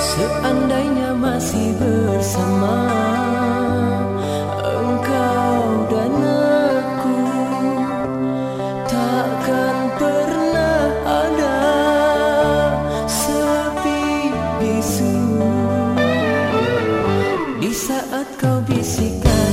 Seandainya masih bersama Engkau dan aku Takkan pernah ada Sepi bisu. Di saat kau bisikan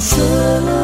So.